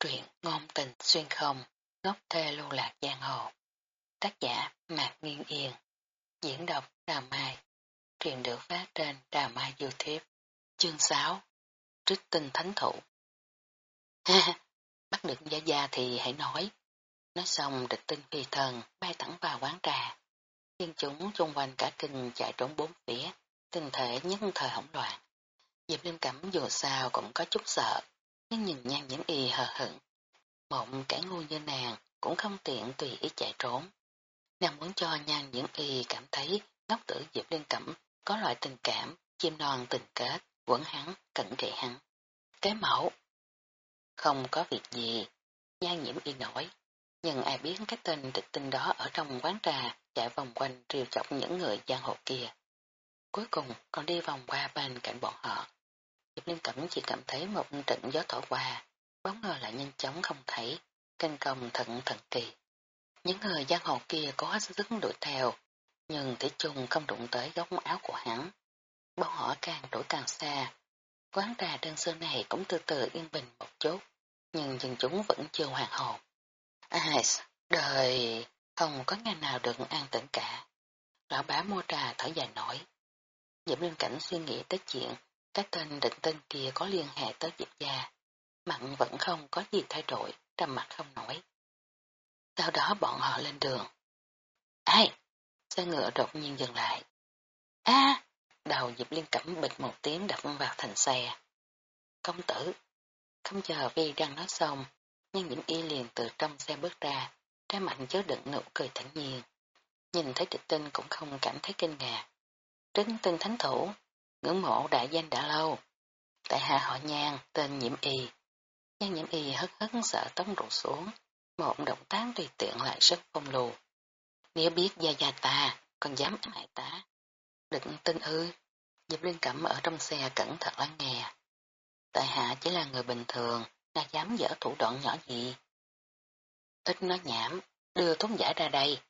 Truyện ngôn tình xuyên không, ngốc thê lưu lạc giang hồ. Tác giả Mạc nghiên Yên. Diễn đọc Đà Mai. Truyện được phát trên Đà Mai Youtube. Chương 6. Trích tinh thánh thủ. Ha bắt được gia gia thì hãy nói. Nói xong địch tinh phi thần bay thẳng vào quán trà. dân chúng xung quanh cả kinh chạy trốn bốn phía, tinh thể nhân thời hỗn loạn. Diệp Linh Cẩm dù sao cũng có chút sợ, nhưng nhìn nhan nhiễm y hờ hững. Mộng cả ngu như nàng cũng không tiện tùy ý chạy trốn. Nàng muốn cho nhan nhiễm y cảm thấy ngốc tử Diệp Liên Cẩm có loại tình cảm, chim non tình kết, quẩn hắn, cẩn trị hắn. Cái mẫu. Không có việc gì, nhan nhiễm y nổi. Nhưng ai biết cái tên địch tinh đó ở trong quán trà chạy vòng quanh triều chọc những người giang hồ kia. Cuối cùng còn đi vòng qua bên cạnh bọn họ. Diệp Liên Cẩm chỉ cảm thấy một trận gió thổi qua, bóng ngờ lại nhanh chóng không thấy, canh công thận thần kỳ. Những người giang hồ kia có sức đuổi theo, nhưng Thủy chung không đụng tới góc áo của hắn. Bọn họ càng đuổi càng xa, quán trà đơn sơ này cũng từ từ yên bình một chút, nhưng dân chúng vẫn chưa hoàn hồn. Ai, đời không có ngày nào được an tĩnh cả. Lão bá mua trà thở dài nổi. Diệp liên Cảnh suy nghĩ tới chuyện cái tên định tên kia có liên hệ tới Diệp gia. Mặn vẫn không có gì thay đổi, trầm mặt không nổi. Sau đó bọn họ lên đường. Ai? Xe ngựa đột nhiên dừng lại. a Đầu Diệp Liên Cẩm bịch một tiếng đập vào thành xe. Công tử! Không chờ Vi đang nói xong, nhưng những y liền từ trong xe bước ra, trái mạnh chứa đựng nụ cười thẳng nhiên. Nhìn thấy địch tinh cũng không cảm thấy kinh ngạc. trấn tinh thánh thủ, ngưỡng mộ đại danh đã lâu. Tại hạ họ nhan, tên nhiễm y. Nhan nhiễm y hất hất sợ tống rụt xuống, một động tác tùy tiện lại rất phong lù. Nếu biết gia gia ta, còn dám ám hại ta. Đừng tin ư, Diệp Liên Cẩm ở trong xe cẩn thận lắng nghe. Tại hạ chỉ là người bình thường, đã dám dở thủ đoạn nhỏ gì. Ít nói nhảm, đưa thúng giải ra đây.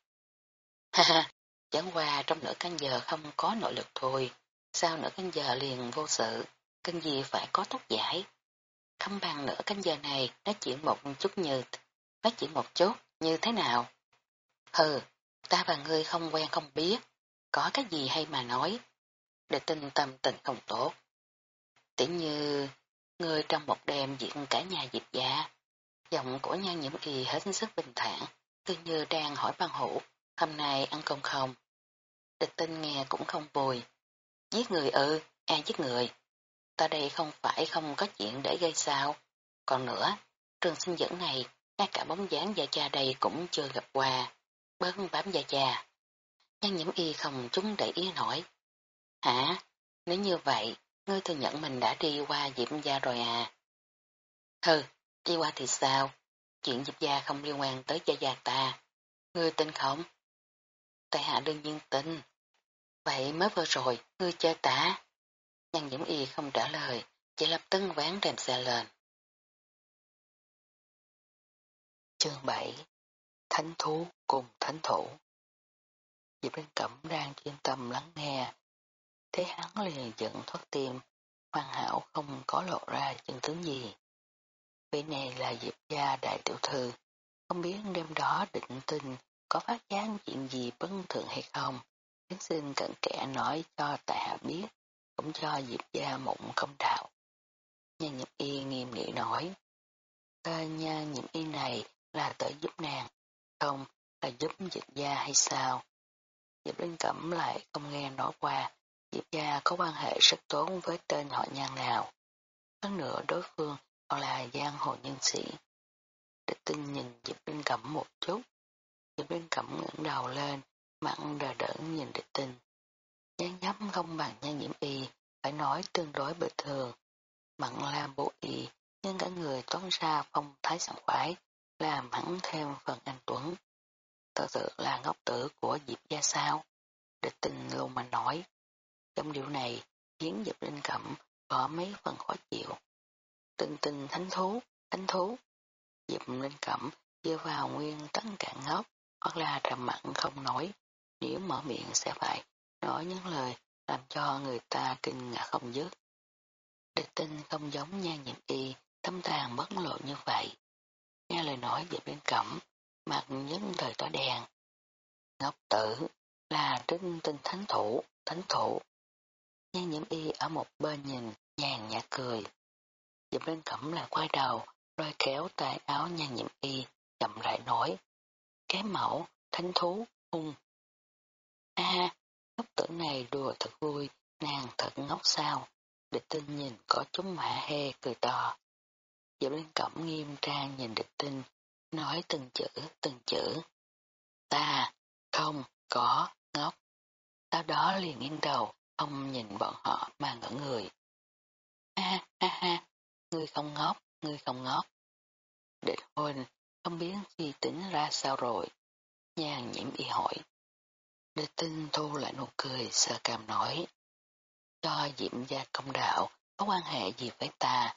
Ha ha, chẳng qua trong nửa canh giờ không có nội lực thôi, sao nửa canh giờ liền vô sự, canh gì phải có tóc giải. Không bằng nửa canh giờ này nói chuyện một chút như, nói chuyện một chút như thế nào. Hừ, ta và ngươi không quen không biết, có cái gì hay mà nói, để tin tâm tình không tốt. Tỉ như, ngươi trong một đêm diện cả nhà dịp dạ, giọng của nhan nhiễm y hết sức bình thản, tự như đang hỏi băng hữu, hôm nay ăn cơm không. Địch tinh nghe cũng không vui. Giết người ư, ai giết người? Ta đây không phải không có chuyện để gây sao. Còn nữa, trường sinh dẫn này, ngay cả bóng dáng gia cha đây cũng chưa gặp qua. Bớn bám gia cha. nhân nhiễm y không chúng để ý nổi. Hả? Nếu như vậy, ngươi thừa nhận mình đã đi qua Diệp gia rồi à? Hừ, đi qua thì sao? Chuyện diệp gia không liên quan tới gia gia ta. Ngươi tin không? Tại hạ đương nhiên tin. Vậy mới vừa rồi, ngươi chơi tả. Nhân nhiễm y không trả lời, chỉ lập tức ván rèm xe lên. Chương 7 Thánh thú cùng thánh thủ Diệp Linh Cẩm đang chuyên tâm lắng nghe. Thế hắn liền giận thoát tim, hoàn hảo không có lộ ra chân tướng gì. Vị này là Diệp gia đại tiểu thư, không biết đêm đó định tình có phát giác chuyện gì bất thường hay không. Tiến xin cận kẽ nói cho tại hạ biết, cũng cho Diệp gia mộng không đạo. Nhà nhập y nghiêm nghị nói, tên nha nhiễm y này là tới giúp nàng, không là giúp Diệp gia hay sao? Diệp Linh Cẩm lại không nghe nói qua, Diệp gia có quan hệ rất tốt với tên họ nhan nào. Hơn nữa đối phương còn là giang hồ nhân sĩ. Địch tinh nhìn Diệp Linh Cẩm một chút, Diệp Linh Cẩm ngẩng đầu lên, mặn đờ đẫn nhìn địch tinh. nhán nhắm không bằng nhan nhiễm y, phải nói tương đối bình thường. Mặn làm bộ y, nhưng cả người toán ra phong thái sẵn khoái, làm hẳn thêm phần anh Tuấn. Thật sự là ngốc tử của Diệp gia sao? Địch tình luôn mà nói. Trong điều này khiến Diệp Linh Cẩm có mấy phần khó chịu. Tình tình thánh thú, thánh thú. Diệp Linh Cẩm đưa vào nguyên tất cả ngốc, hoặc là trầm mặn không nói. Nếu mở miệng sẽ phải nói những lời làm cho người ta kinh ngạc không dứt. Địch tinh không giống nhan nhiệm y, tâm tàn bất lộ như vậy, nghe lời nói về bên cẩm, mặt nhấn thời tỏ đèn. Ngọc tử là trinh tinh thánh thủ, thánh thủ. Nhan nhiễm y ở một bên nhìn, nhàn nhạt cười. Dịp bên cẩm là quay đầu, rồi kéo tay áo nhan nhiễm y, chậm lại nói. Cái mẫu, thánh thú, hung. Ha, ngốc tử này đùa thật vui, nàng thật ngốc sao. Địch tinh nhìn có chúng mã hê cười to. Diệp Linh Cẩm nghiêm trang nhìn địch tinh, nói từng chữ, từng chữ. Ta, không, có, ngốc. Sau đó liền nghiêng đầu, không nhìn bọn họ mà ngỡ người. Ha ha ha, ngươi không ngốc, ngươi không ngốc. Địch huynh, không biết suy tính ra sao rồi. Nhàn nhiễm y hỏi. Địch tinh thu lại nụ cười sơ cam nói. Cho diệm gia công đạo, có quan hệ gì với ta?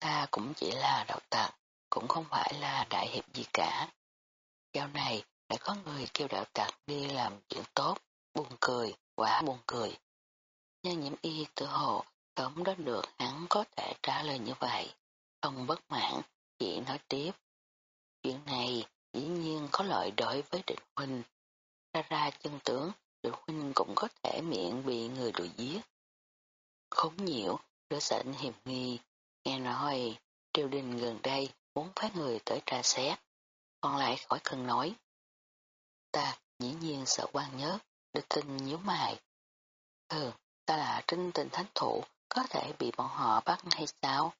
Ta cũng chỉ là đạo tặc, cũng không phải là đại hiệp gì cả. Dạo này đã có người kêu đạo tặc đi làm chuyện tốt, buồn cười, quả buồn cười. Nha nhiễm y tự hồ tóm đó được hắn có thể trả lời như vậy, không bất mãn, chỉ nói tiếp. Chuyện này dĩ nhiên có lợi đối với định huynh. Ra ra chân tướng, địch huynh cũng có thể miệng bị người đuổi giết. Khốn nhiễu, đứa sảnh hiểm nghi, nghe nói triều đình gần đây muốn phái người tới tra xét, còn lại khỏi cần nói. Ta dĩ nhiên sợ quan nhớ, địch tinh nhíu mày. Ừ, ta là trinh tình thánh thủ, có thể bị bọn họ bắt hay sao?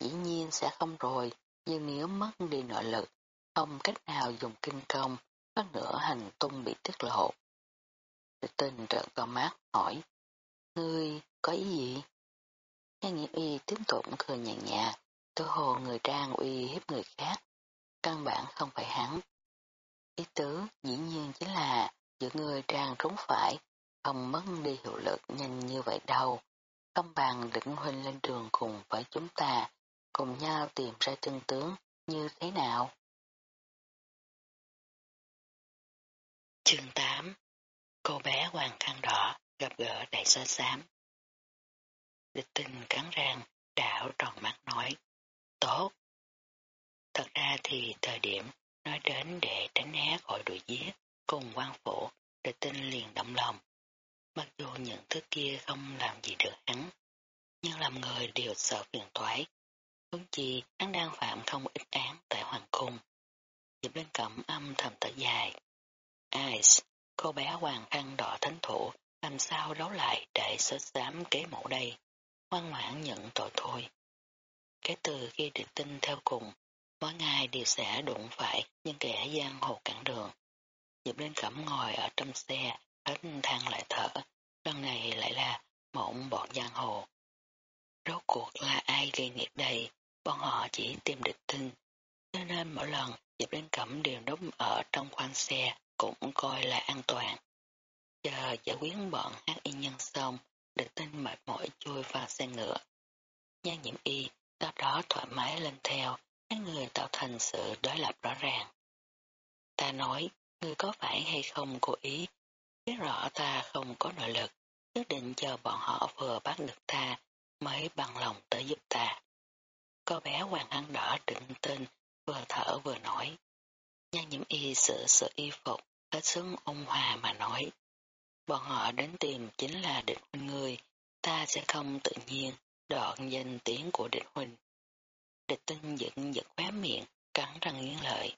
Dĩ nhiên sẽ không rồi, nhưng nếu mất đi nội lực, không cách nào dùng kinh công, có nửa hành tung bị tiết lộ. Địch tinh trợn con mắt, hỏi, Ngươi có ý gì? Nha nghĩa y tiếp tục cười nhàn nhạt, tự hồ người trang uy hiếp người khác. Căn bản không phải hắn. Ý tứ dĩ nhiên chính là giữa người trang trúng phải, không mất đi hiệu lực nhanh như vậy đâu. Công bằng định huynh lên đường cùng với chúng ta, cùng nhau tìm ra chân tướng như thế nào. Chương 8 Cô bé hoàng khăn đỏ gặp gỡ đại sơ xám. Địch tình cắn răng, đảo tròn mắt nói, tốt. Thật ra thì thời điểm nói đến để tránh né khỏi đuổi giết cùng quan phủ, địch tinh liền động lòng. Mặc dù những thứ kia không làm gì được hắn, nhưng làm người đều sợ phiền toái. Huống chi hắn đang phạm không ít án tại hoàng cung. Diệp Linh cẩm âm thầm thở dài. Ice, cô bé hoàng khăn đỏ thánh thủ, làm sao đấu lại để sớt dám kế mẫu đây ngoan ngoãn nhận tội thôi. Cái từ khi địch tinh theo cùng, mỗi ngày đều sẽ đụng phải những kẻ giang hồ cản đường. Diệp lên cẩm ngồi ở trong xe, hết thang lại thở, lần này lại là mộng bọn giang hồ. Rốt cuộc là ai gây nghiệp đây, bọn họ chỉ tìm địch tinh, cho nên mỗi lần Diệp lên cẩm đều đóng ở trong khoang xe cũng coi là an toàn. Chờ giải quyết bọn hát y nhân xong, địch tinh mệt mỏi chui vào xe ngựa. Nhan nhiễm y, sau đó thoải mái lên theo, hai người tạo thành sự đối lập rõ ràng. Ta nói, người có phải hay không cố ý, biết rõ ta không có nội lực, quyết định chờ bọn họ vừa bắt được ta mới bằng lòng tới giúp ta. Cô bé hoàng hăng đỏ định tinh, vừa thở vừa nói. Nhan nhiễm y sửa sửa y phục, hết sức ôn hòa mà nói. Bọn họ đến tìm chính là địch huynh người, ta sẽ không tự nhiên đoạn danh tiếng của địch huynh. Địch tinh dựng giật khóe miệng, cắn răng nghiến lợi.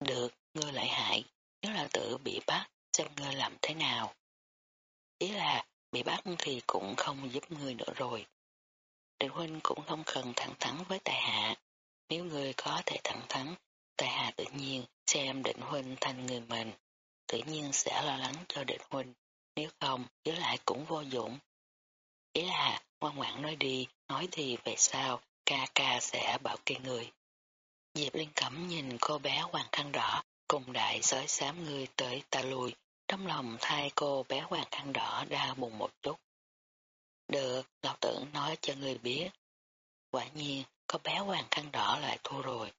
Được, ngươi lại hại, nếu là tự bị bắt, xem ngươi làm thế nào. Ý là, bị bắt thì cũng không giúp ngươi nữa rồi. Địch huynh cũng không cần thẳng thắn với tài hạ. Nếu ngươi có thể thẳng thắn, tài hạ tự nhiên xem định huynh thành người mình, tự nhiên sẽ lo lắng cho định huynh nếu không, giữ lại cũng vô dụng. Ý là, ngoan ngoãn nói đi, nói thì về sau, ca ca sẽ bảo kê người. Diệp Liên Cẩm nhìn cô bé hoàng khăn đỏ, cùng đại sói xám người tới ta lùi, trong lòng thay cô bé hoàng khăn đỏ đau buồn một chút. Được, lão tưởng nói cho người biết. Quả nhiên, cô bé hoàng khăn đỏ lại thua rồi.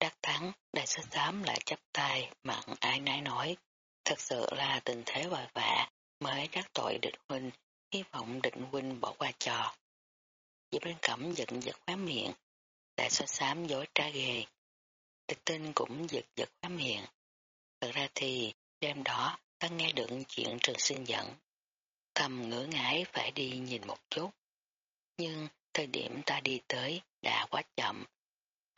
Đắc thắng, đại sư xám lại chấp tay, mặn ai nái nói. Thật sự là tình thế vội vã mới đắc tội định huynh, hy vọng định huynh bỏ qua cho. Diệp Linh Cẩm giận giật khóa miệng, đại sư xám dối tra ghê. Tịch tinh cũng giật giật khóa miệng. Thật ra thì đêm đó ta nghe được chuyện trường sinh dẫn. Thầm ngỡ ngái phải đi nhìn một chút. Nhưng thời điểm ta đi tới đã quá chậm.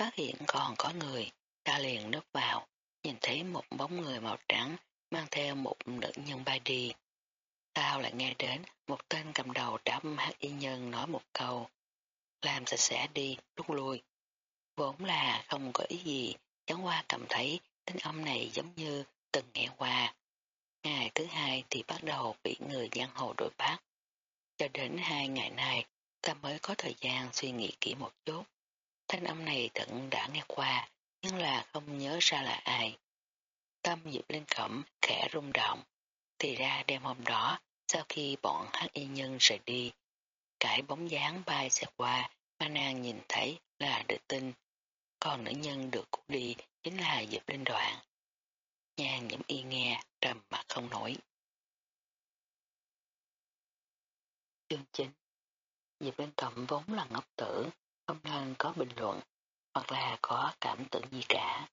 Phát hiện còn có người, ta liền nấp vào, nhìn thấy một bóng người màu trắng mang theo một nữ nhân bay đi. Tao lại nghe đến một tên cầm đầu đám hát y nhân nói một câu. Làm sạch sẽ đi, rút lui. Vốn là không có ý gì, chẳng qua cảm thấy tính âm này giống như từng nghe qua. Ngày thứ hai thì bắt đầu bị người giang hồ đuổi bắt. Cho đến hai ngày này, ta mới có thời gian suy nghĩ kỹ một chút. Thanh âm này thận đã nghe qua, nhưng là không nhớ ra là ai. Tâm Diệp Linh Cẩm khẽ rung động. Thì ra đêm hôm đó, sau khi bọn hắc y nhân rời đi, cải bóng dáng bay xe qua, mà nàng nhìn thấy là được tin. Còn nữ nhân được cứu đi chính là Diệp Linh Đoạn. Nhàn nhẫm y nghe, trầm mặt không nổi. Chương 9 Diệp Linh Cẩm vốn là ngốc tử, không nên có bình luận, hoặc là có cảm tưởng gì cả.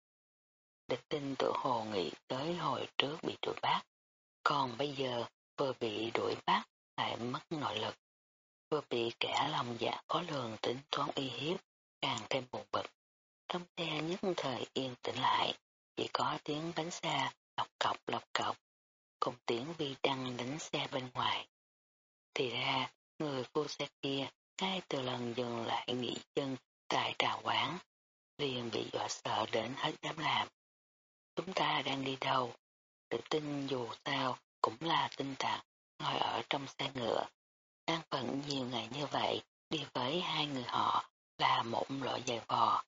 Địch tinh tự hồ nghĩ tới hồi trước bị đuổi bắt, còn bây giờ vừa bị đuổi bắt lại mất nội lực, vừa bị kẻ lòng dạ có lường tính toán uy hiếp, càng thêm buồn bực. Trong xe nhất thời yên tĩnh lại, chỉ có tiếng bánh xe lọc cọc lọc cọc, cùng tiếng vi đăng đánh xe bên ngoài. Thì ra, người phu xe kia ngay từ lần dừng lại nghỉ chân tại trà quán, liền bị dọa sợ đến hết dám làm. Chúng ta đang đi đâu? Tự tin dù sao cũng là tinh tạc, ngồi ở trong xe ngựa. Đang phận nhiều ngày như vậy, đi với hai người họ là một loại dài vò.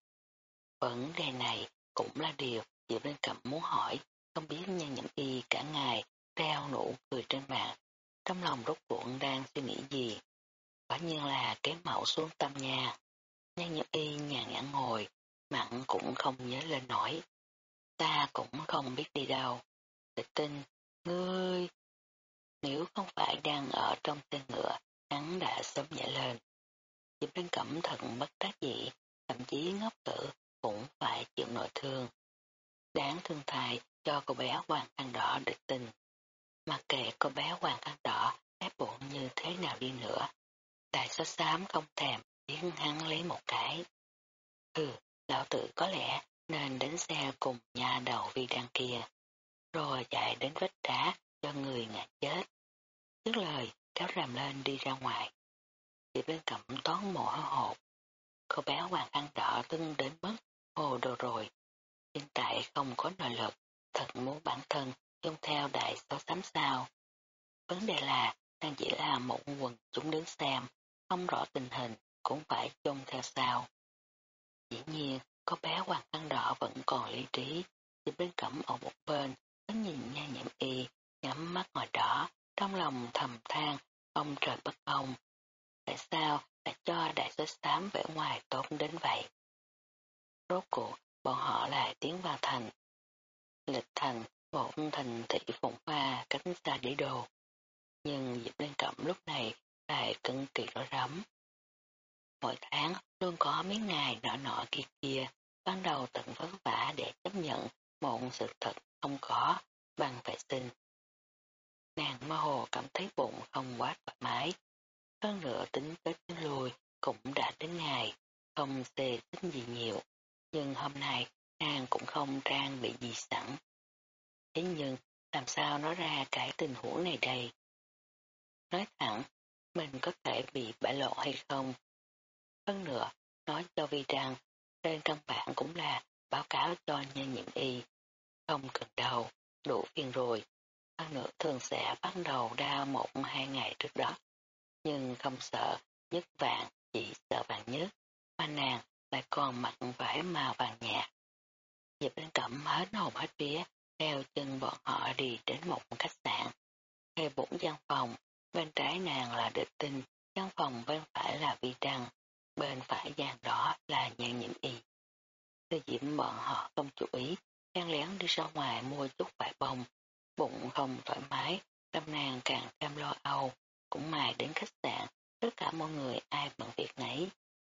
Vấn đề này cũng là điều Diệp Linh Cẩm muốn hỏi, không biết nhân nhậm y cả ngày treo nụ cười trên mặt, trong lòng rốt cuộn đang suy nghĩ gì. Quả nhiên là cái mẫu xuống tâm nhà. Nhan nhậm y nhàn nhã ngồi, mặn cũng không nhớ lên nổi. Ta cũng không biết đi đâu. Tịch tinh, ngươi... Nếu không phải đang ở trong xe ngựa, hắn đã sớm nhảy lên. Diệp Linh Cẩm thận bất tác dị, thậm chí ngốc tử cũng phải chịu nội thương. Đáng thương thai cho cô bé hoàng khăn đỏ địch tình. Mặc kệ cô bé hoàng khăn đỏ ép bụng như thế nào đi nữa. Đại số xám không thèm biến hắn lấy một cái. Ừ, lão tử có lẽ nên đến xe cùng nhà đầu vi đăng kia. Rồi chạy đến vết đá cho người ngã chết. Dứt lời kéo ràm lên đi ra ngoài. Chị bên cẩm toán mồ hột. Cô bé hoàng khăn đỏ tưng đến mất hồ đồ rồi. Hiện tại không có nội lực, thật muốn bản thân dung theo đại số sám sao. Vấn đề là đang chỉ là một quần chúng đứng xem, không rõ tình hình cũng phải trông theo sao. Dĩ nhiên, có bé hoàng khăn đỏ vẫn còn lý trí, thì bên cẩm ở một bên, nó nhìn nha nhậm y, nhắm mắt ngồi đỏ, trong lòng thầm than, ông trời bất công. Tại sao lại cho đại sứ xám vẻ ngoài tốt đến vậy? Rốt cuộc, bọn họ lại tiến vào thành. Lịch thành, một thành thị phụng hoa cánh xa để đồ. Nhưng Diệp Liên Cẩm lúc này lại cân kỳ rõ rắm. Mỗi tháng luôn có mấy ngày nọ nọ kia kia, ban đầu tận vất vả để chấp nhận một sự thật không có, bằng vệ sinh. Nàng mơ hồ cảm thấy bụng không quá thoải mái. Hơn nữa tính tới tính lùi cũng đã đến ngày, không xê tính gì nhiều. Nhưng hôm nay nàng cũng không trang bị gì sẵn. Thế nhưng làm sao nói ra cái tình huống này đây? Nói thẳng, mình có thể bị bại lộ hay không? Hơn nữa, nói cho Vi rằng, trên căn bản cũng là báo cáo cho nhân nhiệm y. Không cần đầu đủ phiền rồi. Hơn nữa thường sẽ bắt đầu đau một hai ngày trước đó. Nhưng không sợ, nhất vạn, chỉ sợ vàng nhất. Mà nàng lại còn mặc vải màu vàng nhạt. Diệp Linh Cẩm hết hồn hết vía, theo chân bọn họ đi đến một khách sạn. Thuê bốn gian phòng, bên trái nàng là địch tinh, trong phòng bên phải là vi trăng, bên phải gian đỏ là nhan nhiễm y. Tư diễm bọn họ không chú ý, đang lén đi ra ngoài mua chút vải bông, bụng không thoải mái, tâm nàng càng thêm lo âu, cũng mài đến khách sạn, tất cả mọi người ai bận việc nấy,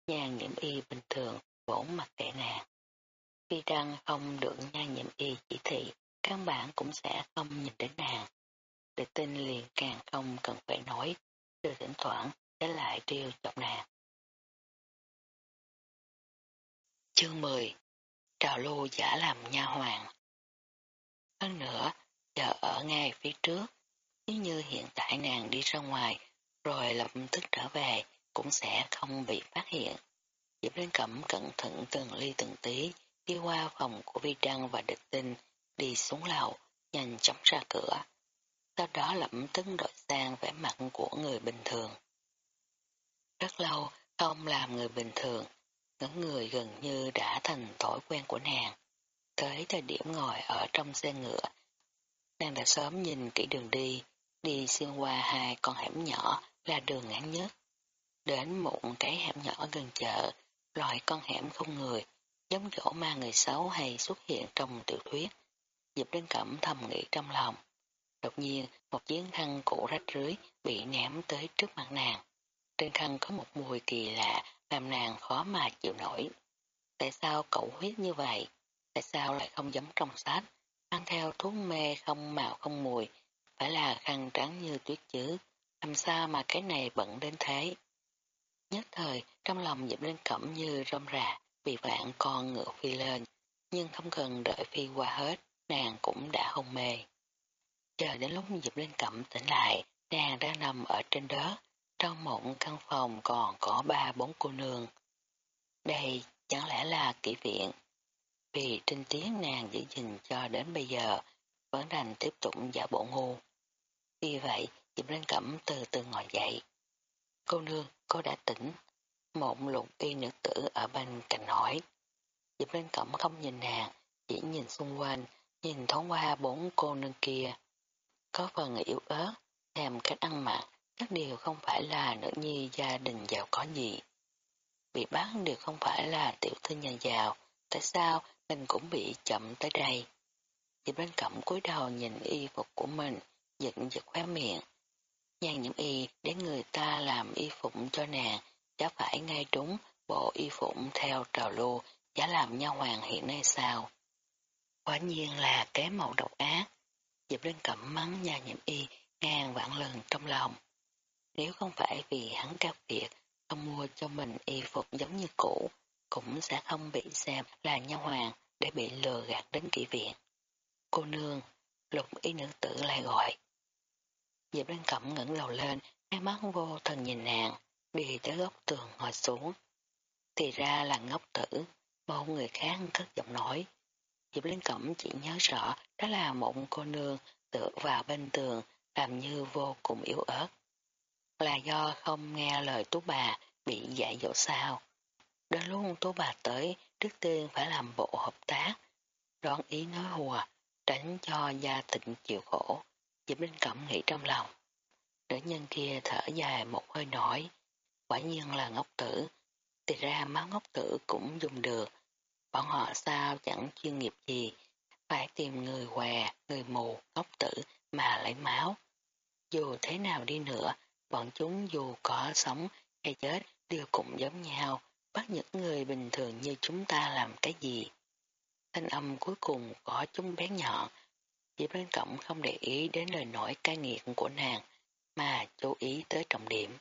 nhàn nhiễm y bình thường, bổn mặt kệ nàng. Vi Đăng không được nhan nhiễm y chỉ thị, căn bản cũng sẽ không nhìn đến nàng. Để tin liền càng không cần phải nói, từ thỉnh thoảng sẽ lại triêu chọc nàng. Chương 10 Trào lưu giả làm nha hoàng Hơn nữa, chờ ở ngay phía trước, nếu như hiện tại nàng đi ra ngoài rồi lập tức trở về cũng sẽ không bị phát hiện. Diệp Linh Cẩm cẩn thận từng ly từng tí đi qua phòng của Vi Trăng và địch tinh đi xuống lầu nhanh chóng ra cửa. Sau đó lập tức đổi sang vẻ mặt của người bình thường. Rất lâu không làm người bình thường, những người gần như đã thành thói quen của nàng. Tới thời điểm ngồi ở trong xe ngựa, nàng đã sớm nhìn kỹ đường đi, đi xuyên qua hai con hẻm nhỏ là đường ngắn nhất. Đến một cái hẻm nhỏ gần chợ, loại con hẻm không người, giống chỗ ma người xấu hay xuất hiện trong tiểu thuyết. Diệp Linh Cẩm thầm nghĩ trong lòng. Đột nhiên, một chiếc khăn cũ rách rưới bị ném tới trước mặt nàng. Trên khăn có một mùi kỳ lạ làm nàng khó mà chịu nổi. Tại sao cậu huyết như vậy? Tại sao lại không giống trong sách? ăn theo thuốc mê không màu không mùi, phải là khăn trắng như tuyết chứ? Làm sao mà cái này bận đến thế? Nhất thời, trong lòng dịp lên Cẩm như rong rà, vì vạn con ngựa phi lên, nhưng không cần đợi phi qua hết, nàng cũng đã hôn mê. Chờ đến lúc dịp lên Cẩm tỉnh lại, nàng đang nằm ở trên đó, trong một căn phòng còn có ba bốn cô nương. Đây chẳng lẽ là kỷ viện? Vì trinh tiếng nàng giữ gìn cho đến bây giờ, vẫn đành tiếp tục giả bộ ngu. Vì vậy, Diệp Linh Cẩm từ từ ngồi dậy. Cô nương, cô đã tỉnh. Một lục y nữ tử ở bên cạnh hỏi. Diệp Linh Cẩm không nhìn nàng, chỉ nhìn xung quanh, nhìn thoáng qua bốn cô nương kia. Có phần yếu ớt, thèm cách ăn mặc, các điều không phải là nữ nhi gia đình giàu có gì. Bị bắt đều không phải là tiểu thư nhà giàu, tại sao mình cũng bị chậm tới đây. Diệp Linh Cẩm cúi đầu nhìn y phục của mình, giật giật khóe miệng. Nhan nhiễm y để người ta làm y phụng cho nàng, chả phải ngay đúng bộ y phụng theo trào lưu chả làm nha hoàng hiện nay sao. Quả nhiên là cái màu độc ác. Diệp Linh cẩm mắng nhà nhiệm y ngàn vạn lần trong lòng. Nếu không phải vì hắn cao kiệt không mua cho mình y phục giống như cũ, cũng sẽ không bị xem là nhau hoàng để bị lừa gạt đến kỷ viện. Cô nương, lục y nữ tử lại gọi. Diệp Linh Cẩm ngẩng đầu lên, hai mắt vô thần nhìn nàng, đi tới góc tường ngồi xuống. Thì ra là ngốc tử, một người khác cất giọng nói. Diệp Linh Cẩm chỉ nhớ rõ đó là một cô nương tựa vào bên tường, làm như vô cùng yếu ớt. Là do không nghe lời tú bà bị dạy dỗ sao. Đến lúc tú bà tới, trước tiên phải làm bộ hợp tác, đoán ý nói hùa, tránh cho gia tịnh chịu khổ. Diệp Linh Cẩm nghĩ trong lòng. Nữ nhân kia thở dài một hơi nổi. Quả nhiên là ngốc tử. Thì ra máu ngốc tử cũng dùng được. Bọn họ sao chẳng chuyên nghiệp gì. Phải tìm người què, người mù, ngốc tử mà lấy máu. Dù thế nào đi nữa, bọn chúng dù có sống hay chết đều cũng giống nhau. Bắt những người bình thường như chúng ta làm cái gì. Thanh âm cuối cùng có chúng bé nhọn chỉ bên Cộng không để ý đến lời nổi cai nghiệt của nàng, mà chú ý tới trọng điểm.